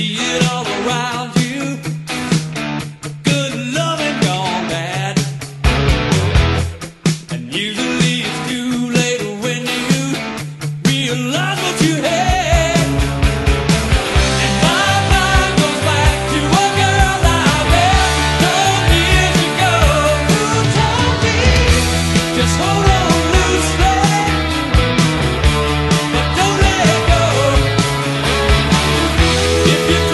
see it all around. Música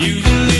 you believe